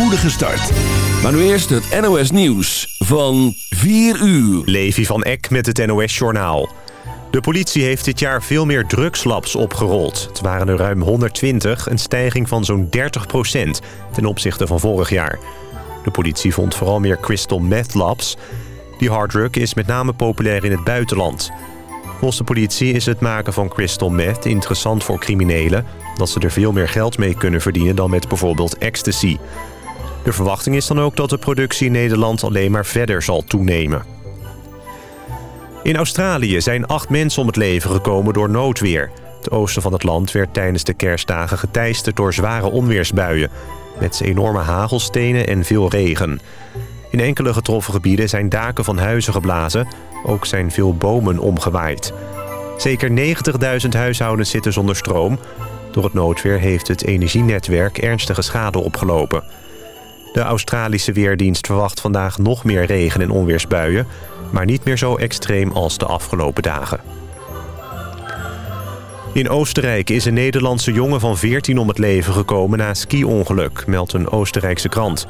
spoedige start. Maar nu eerst het NOS Nieuws van 4 uur. Levi van Eck met het NOS Journaal. De politie heeft dit jaar veel meer drugslabs opgerold. Het waren er ruim 120, een stijging van zo'n 30% ten opzichte van vorig jaar. De politie vond vooral meer crystal meth labs. Die harddrug is met name populair in het buitenland. Volgens de politie is het maken van crystal meth interessant voor criminelen... dat ze er veel meer geld mee kunnen verdienen dan met bijvoorbeeld ecstasy. De verwachting is dan ook dat de productie in Nederland alleen maar verder zal toenemen. In Australië zijn acht mensen om het leven gekomen door noodweer. Het oosten van het land werd tijdens de kerstdagen geteisterd door zware onweersbuien... met enorme hagelstenen en veel regen. In enkele getroffen gebieden zijn daken van huizen geblazen. Ook zijn veel bomen omgewaaid. Zeker 90.000 huishoudens zitten zonder stroom. Door het noodweer heeft het energienetwerk ernstige schade opgelopen. De Australische Weerdienst verwacht vandaag nog meer regen- en onweersbuien... maar niet meer zo extreem als de afgelopen dagen. In Oostenrijk is een Nederlandse jongen van 14 om het leven gekomen na ski-ongeluk, meldt een Oostenrijkse krant.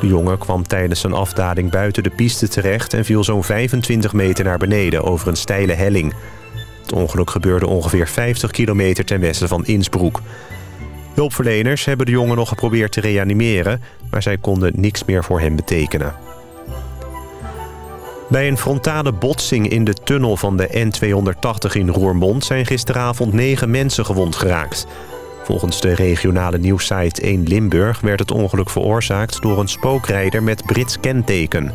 De jongen kwam tijdens zijn afdaling buiten de piste terecht... en viel zo'n 25 meter naar beneden over een steile helling. Het ongeluk gebeurde ongeveer 50 kilometer ten westen van Innsbruck. Hulpverleners hebben de jongen nog geprobeerd te reanimeren... maar zij konden niks meer voor hem betekenen. Bij een frontale botsing in de tunnel van de N280 in Roermond... zijn gisteravond negen mensen gewond geraakt. Volgens de regionale nieuwssite 1 Limburg werd het ongeluk veroorzaakt... door een spookrijder met Brits kenteken.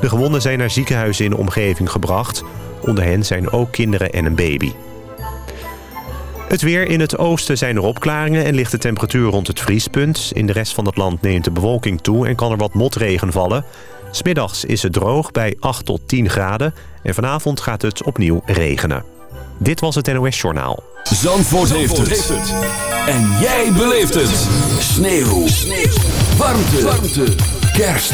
De gewonden zijn naar ziekenhuizen in de omgeving gebracht. Onder hen zijn ook kinderen en een baby. Het weer in het oosten zijn er opklaringen en ligt de temperatuur rond het vriespunt. In de rest van het land neemt de bewolking toe en kan er wat motregen vallen. Smiddags is het droog bij 8 tot 10 graden en vanavond gaat het opnieuw regenen. Dit was het NOS Journaal. Zandvoort, heeft, het. En jij beleeft het. Sneeuw. Sneeuw. Warmte. Warmte. Kerst.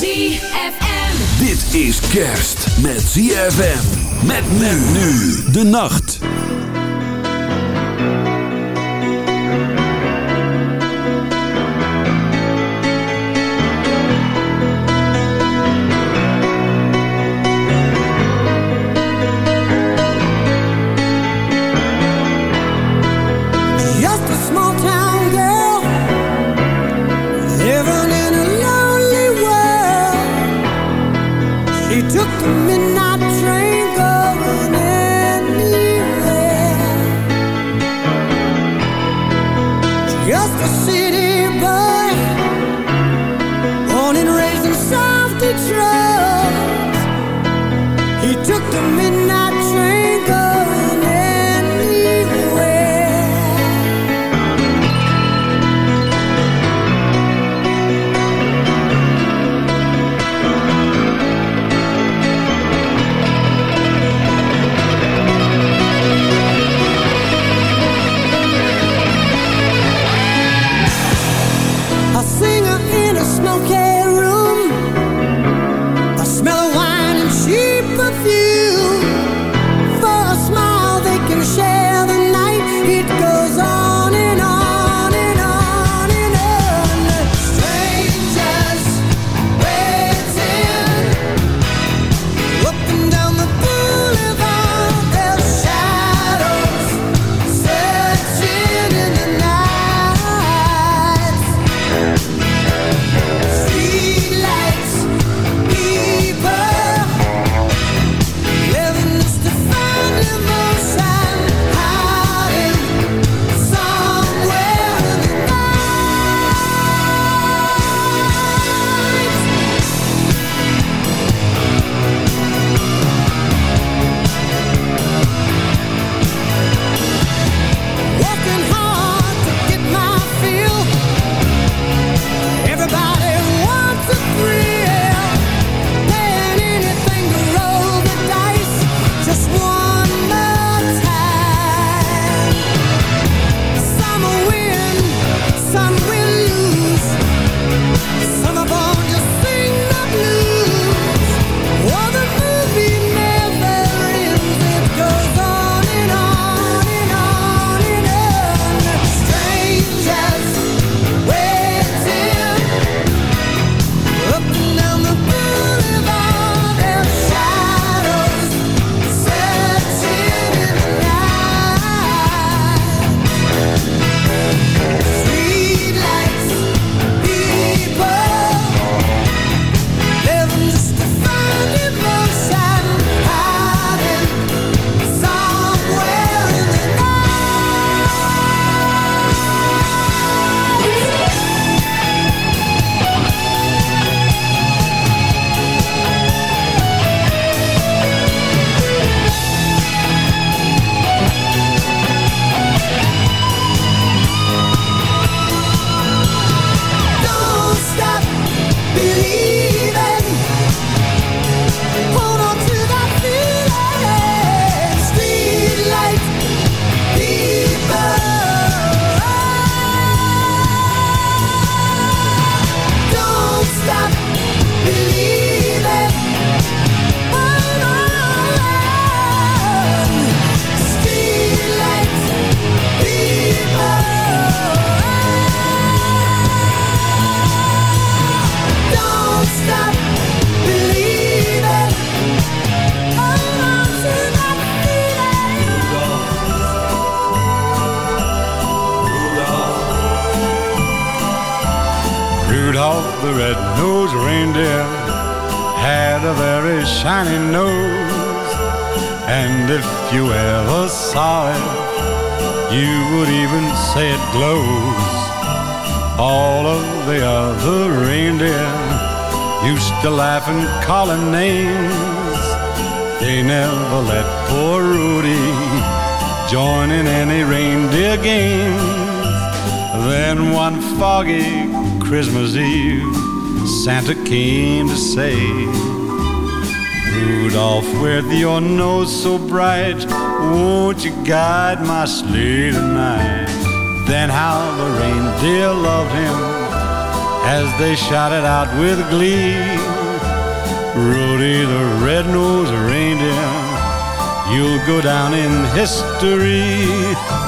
ZFM. Dit is kerst met ZFM. Met men nu de nacht. Foggy Christmas Eve, Santa came to say, Rudolph, with your nose so bright, won't you guide my sleigh tonight? Then how the reindeer loved him as they shouted out with glee. Rudy the red-nosed reindeer, you'll go down in history.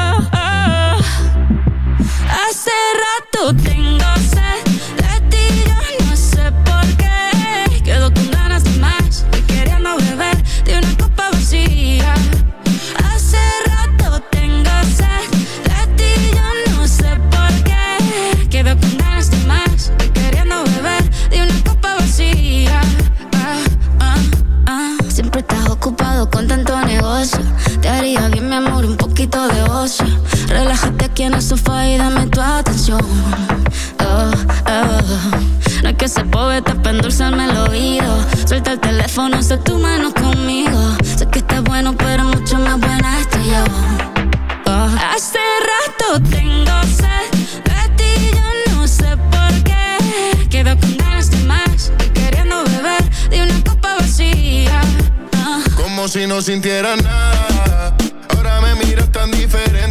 Aquí en el sofá y dame tu atención. Oh, oh. No es que se poeta para endulzarme el oído. Suelta el teléfono, sé tu mano conmigo. Sé que estás bueno, pero mucho más buena estoy yo. Oh. Hace rato tengo sed de ti, yo no sé por qué. Quedo con ganas de más y queriendo beber de una copa vacía. Como si no sintiera nada. Ahora me miras tan diferente.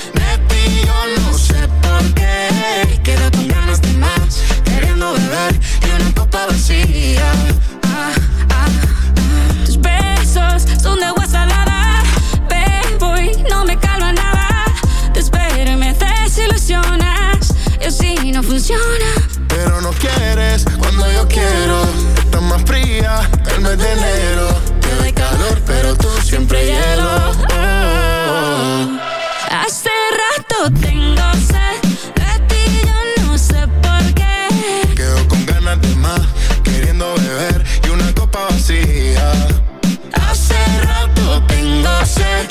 de una copa vacía. Ah, ah, ah. Tus besos son de agua salada, bebo y no me calma nada. Te espero y me desilusionas, y así no funciona. Pero no quieres cuando yo quiero. Estás más fría el mes de enero. Te doy calor, pero tú siempre hielo. Tengo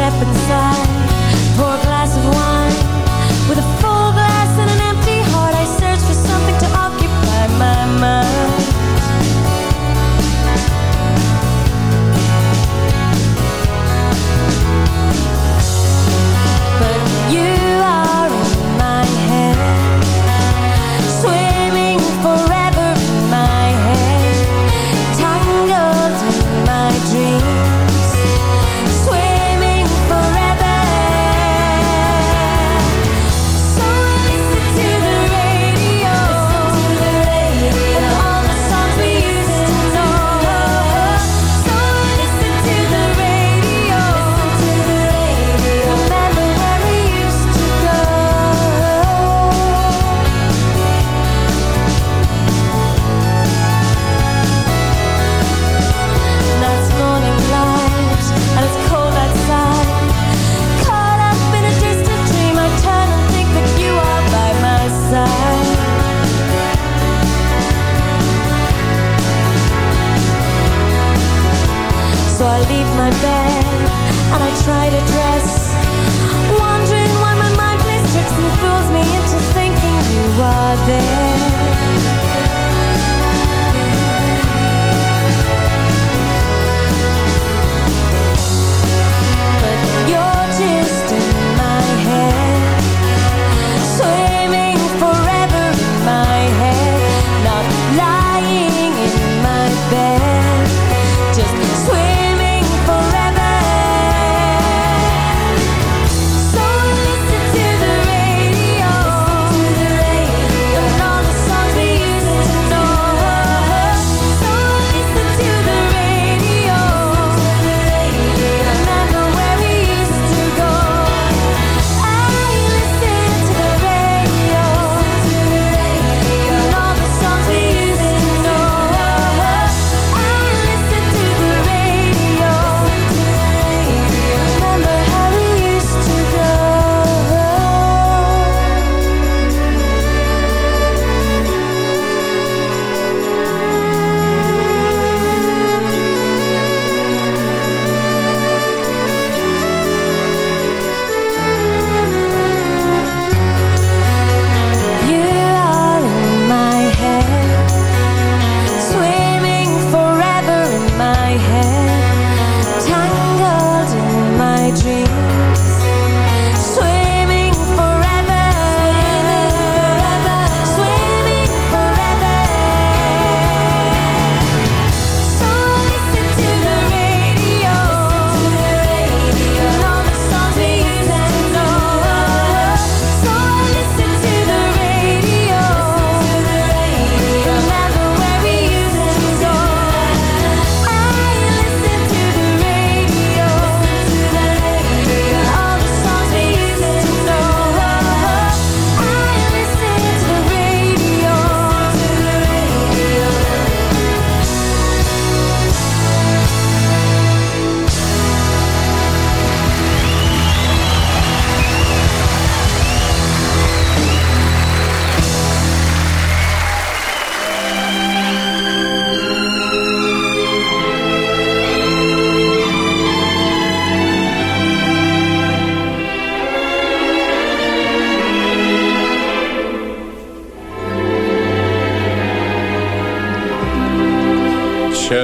step inside.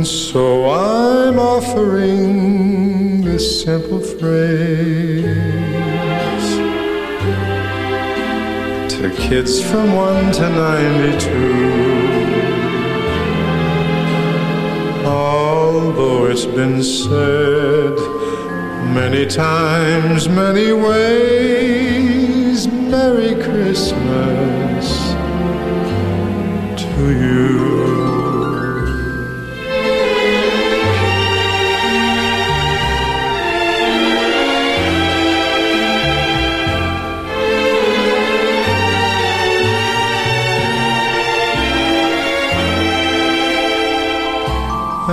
so I'm offering this simple phrase to kids from 1 to 92. Although it's been said many times, many ways, Merry Christmas to you.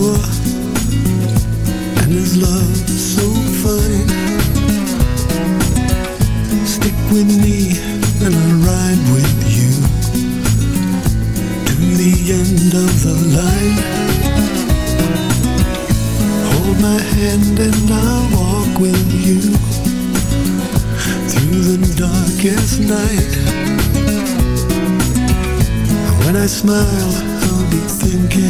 And this love so fine Stick with me and I'll ride with you To the end of the line. Hold my hand and I'll walk with you Through the darkest night. When I smile I'll be thinking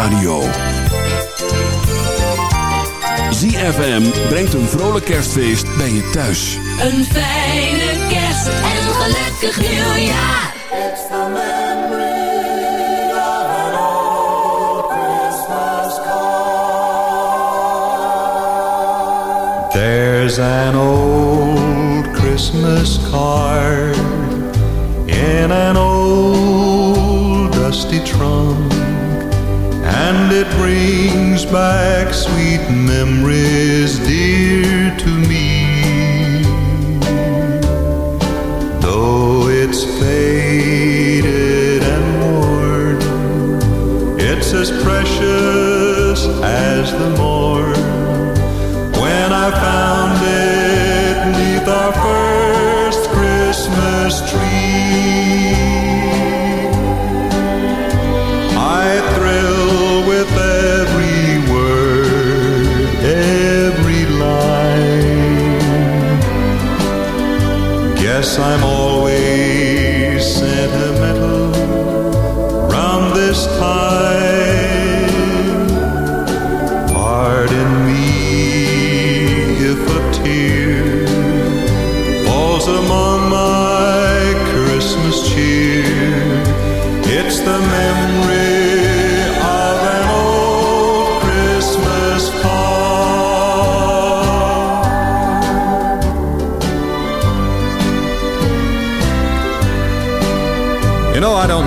radio. ZFM brengt een vrolijk kerstfeest bij je thuis. Een fijne kerst en een gelukkig nieuwjaar. It's the Christmas car. There's an old Christmas car in an old dusty trunk. and it brings back sweet memories, dear.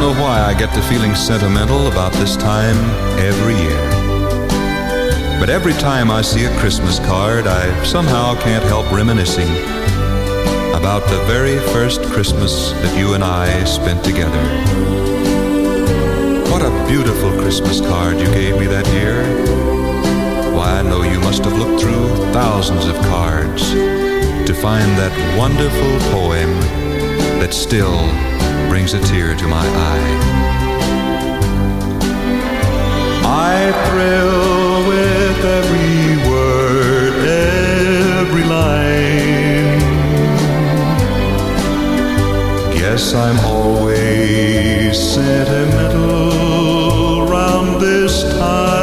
know why I get to feeling sentimental about this time every year. But every time I see a Christmas card, I somehow can't help reminiscing about the very first Christmas that you and I spent together. What a beautiful Christmas card you gave me that year. Why, I know you must have looked through thousands of cards to find that wonderful poem that still brings a tear to my eye. I thrill with every word, every line. Guess I'm always sentimental round this time.